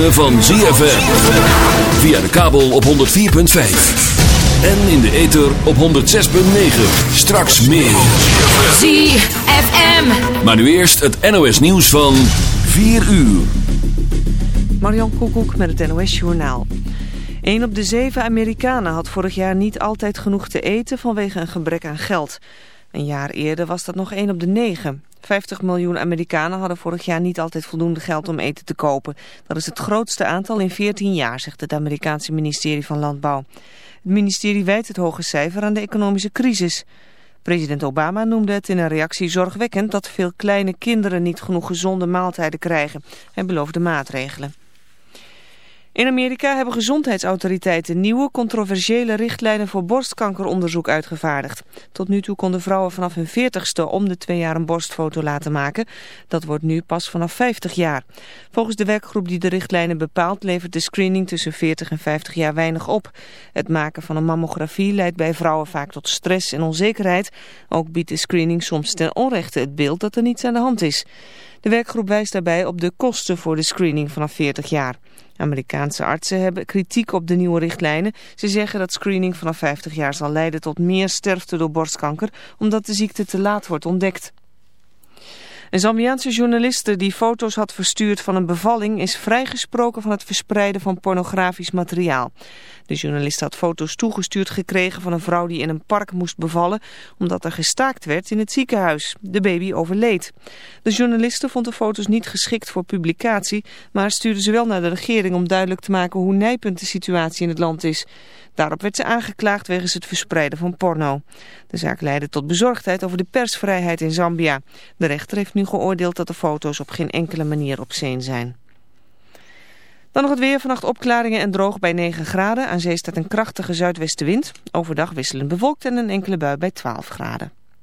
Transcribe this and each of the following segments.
Ritme van ZFM. Via de kabel op 104.5. En in de ether op 106.9. Straks meer. ZFM. Maar nu eerst het NOS nieuws van 4 uur. Marion Koekoek met het NOS Journaal. Een op de zeven Amerikanen had vorig jaar niet altijd genoeg te eten vanwege een gebrek aan geld. Een jaar eerder was dat nog één op de negen. 50 miljoen Amerikanen hadden vorig jaar niet altijd voldoende geld om eten te kopen. Dat is het grootste aantal in 14 jaar, zegt het Amerikaanse ministerie van Landbouw. Het ministerie wijt het hoge cijfer aan de economische crisis. President Obama noemde het in een reactie zorgwekkend dat veel kleine kinderen niet genoeg gezonde maaltijden krijgen. Hij beloofde maatregelen. In Amerika hebben gezondheidsautoriteiten nieuwe controversiële richtlijnen voor borstkankeronderzoek uitgevaardigd. Tot nu toe konden vrouwen vanaf hun 40ste om de twee jaar een borstfoto laten maken. Dat wordt nu pas vanaf 50 jaar. Volgens de werkgroep die de richtlijnen bepaalt levert de screening tussen 40 en 50 jaar weinig op. Het maken van een mammografie leidt bij vrouwen vaak tot stress en onzekerheid. Ook biedt de screening soms ten onrechte het beeld dat er niets aan de hand is. De werkgroep wijst daarbij op de kosten voor de screening vanaf 40 jaar. Amerikaanse artsen hebben kritiek op de nieuwe richtlijnen. Ze zeggen dat screening vanaf 50 jaar zal leiden tot meer sterfte door borstkanker, omdat de ziekte te laat wordt ontdekt. Een Zambiaanse journaliste die foto's had verstuurd van een bevalling is vrijgesproken van het verspreiden van pornografisch materiaal. De journalist had foto's toegestuurd gekregen van een vrouw die in een park moest bevallen omdat er gestaakt werd in het ziekenhuis. De baby overleed. De journaliste vond de foto's niet geschikt voor publicatie, maar stuurde ze wel naar de regering om duidelijk te maken hoe nijpend de situatie in het land is. Daarop werd ze aangeklaagd wegens het verspreiden van porno. De zaak leidde tot bezorgdheid over de persvrijheid in Zambia. De rechter heeft nu geoordeeld dat de foto's op geen enkele manier obscene zijn. Dan nog het weer. Vannacht opklaringen en droog bij 9 graden. Aan zee staat een krachtige zuidwestenwind. Overdag wisselend bewolkt en een enkele bui bij 12 graden.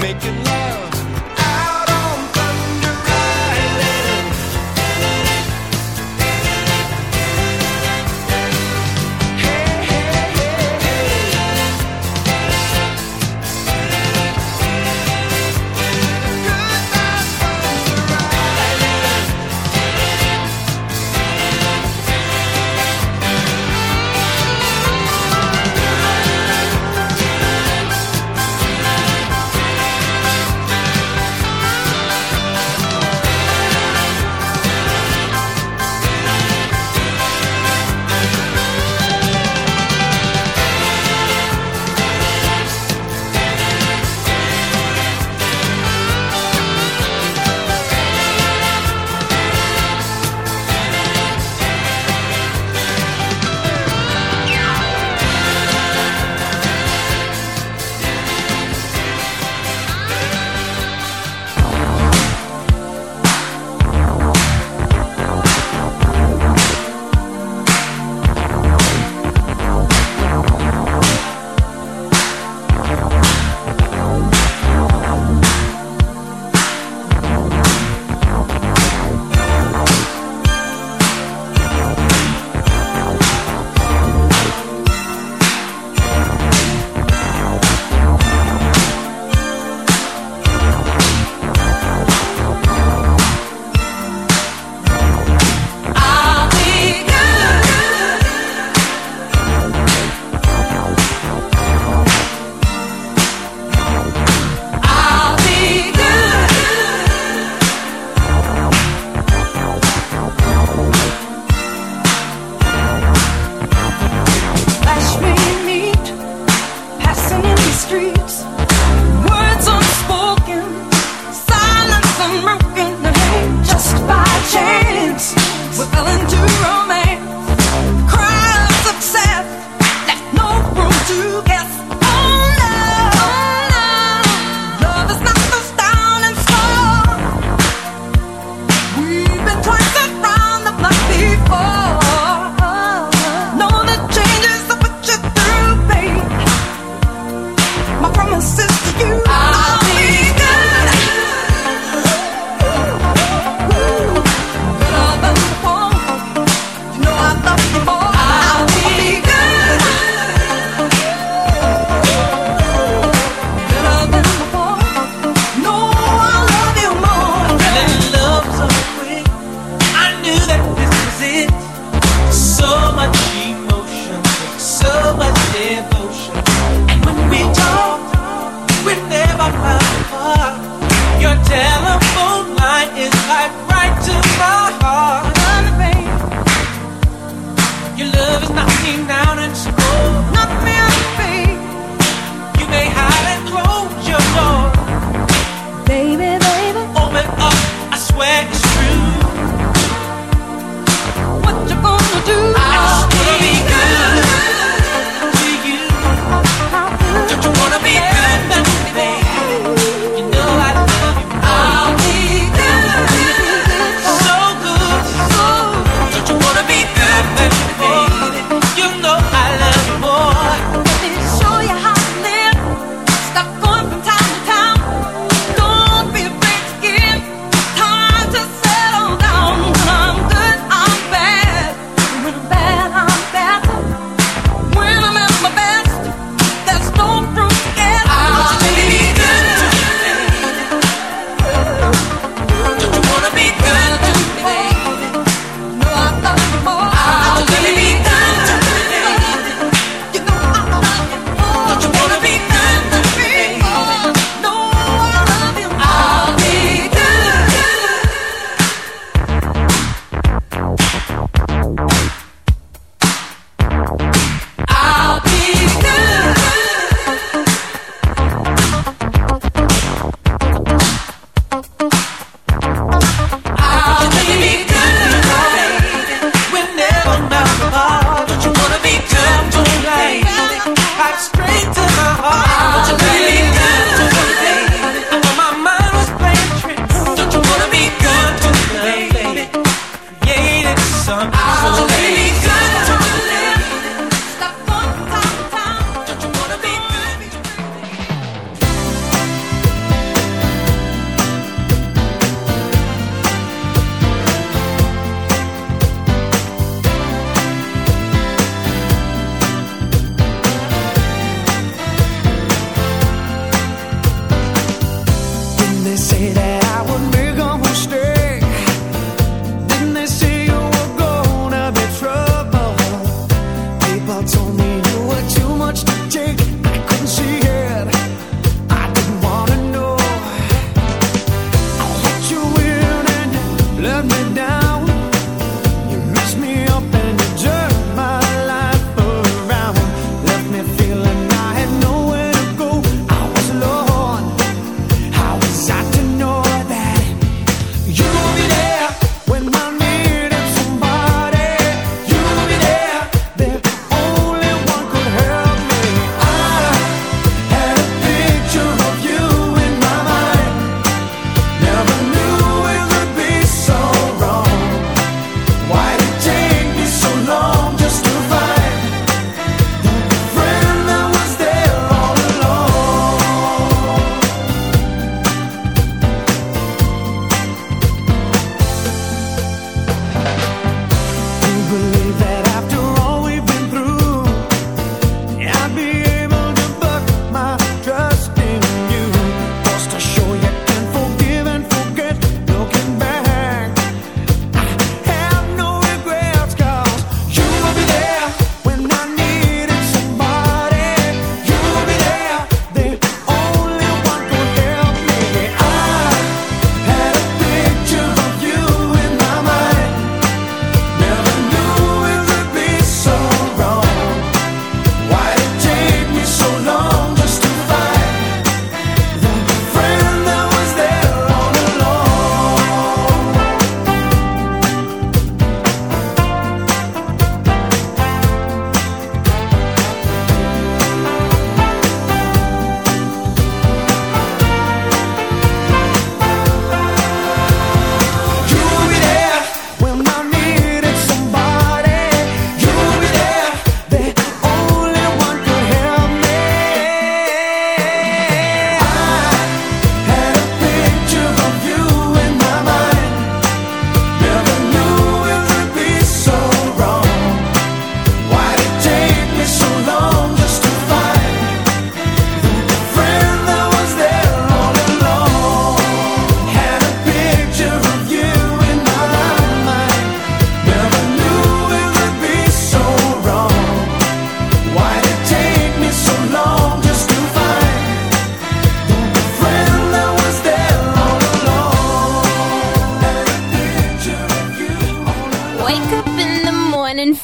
make it look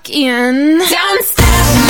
walk in. Don't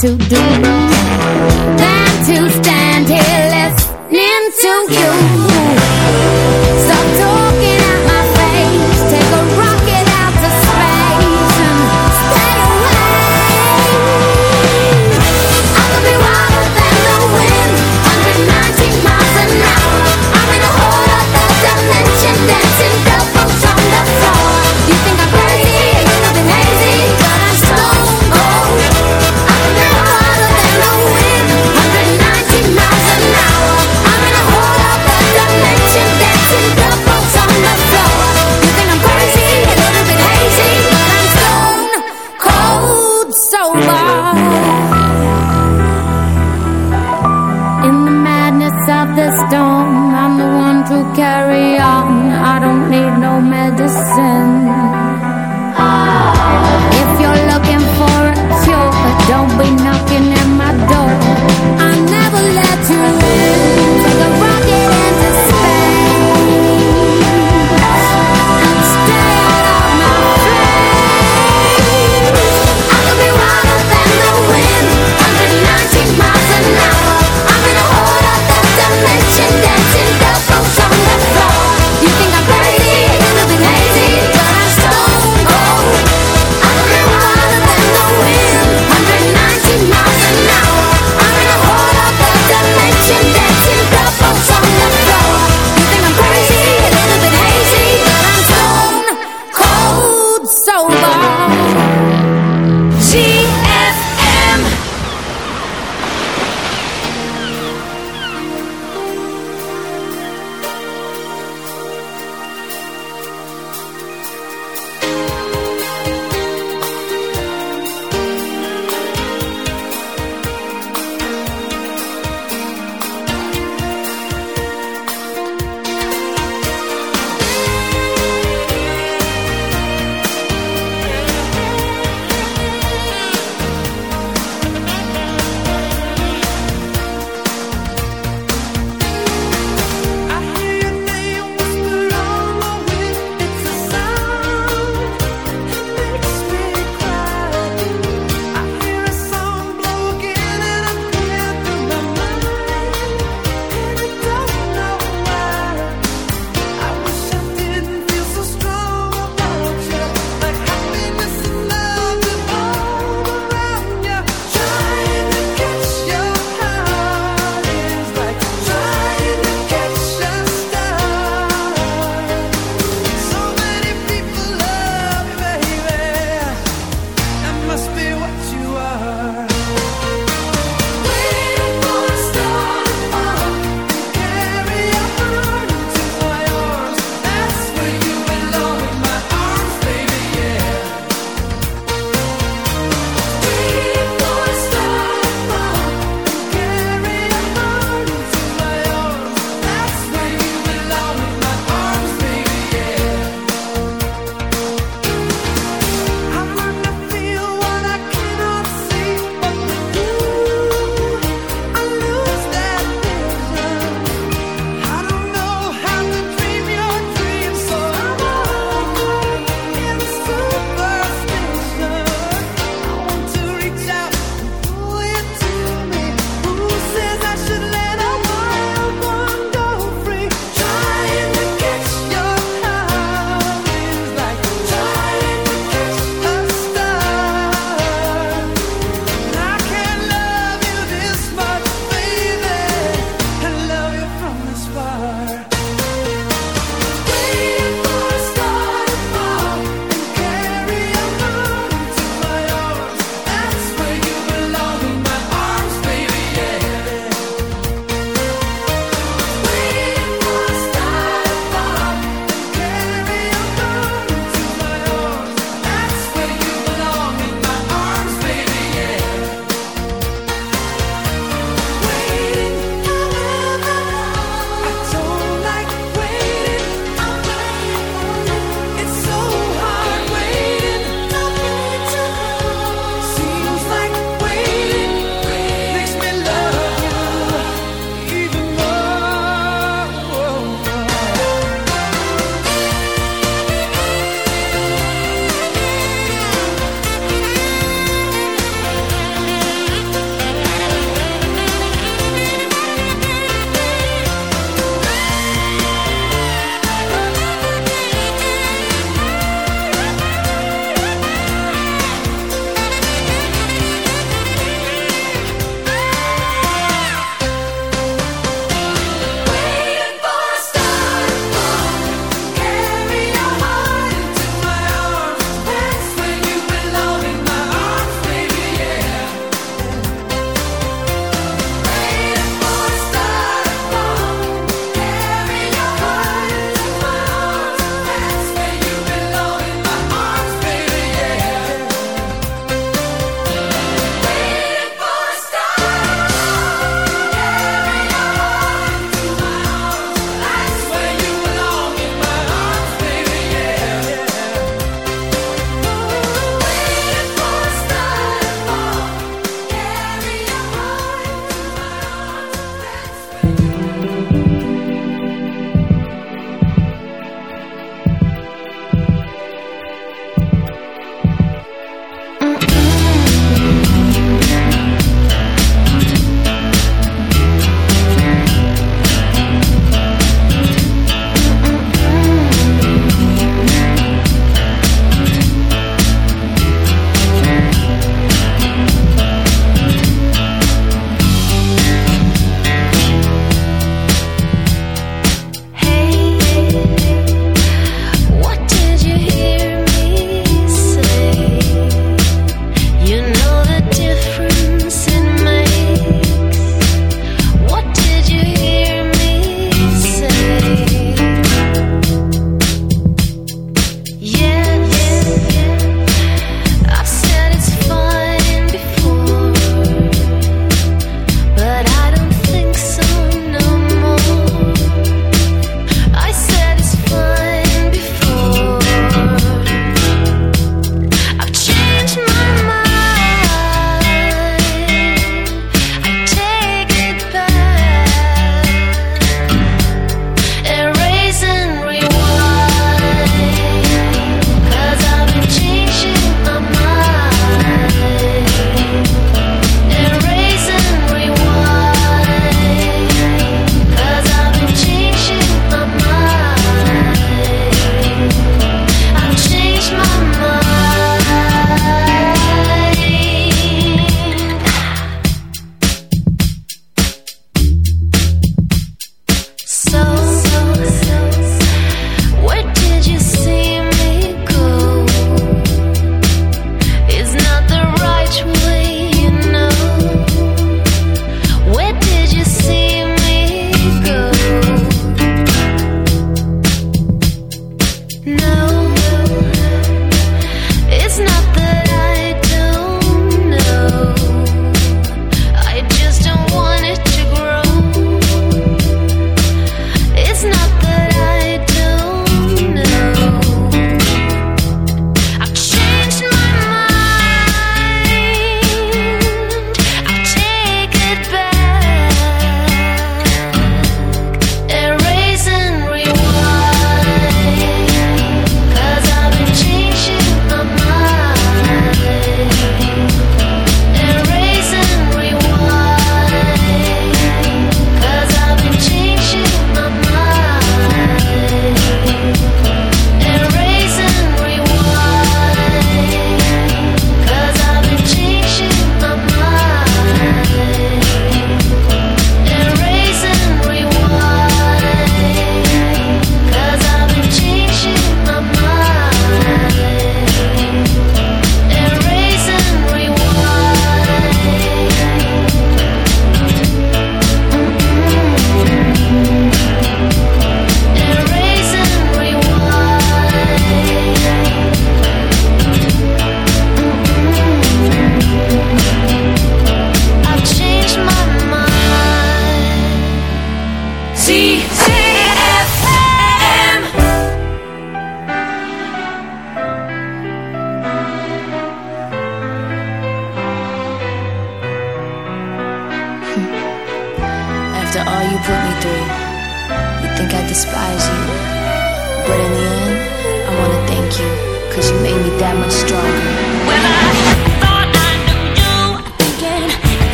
To do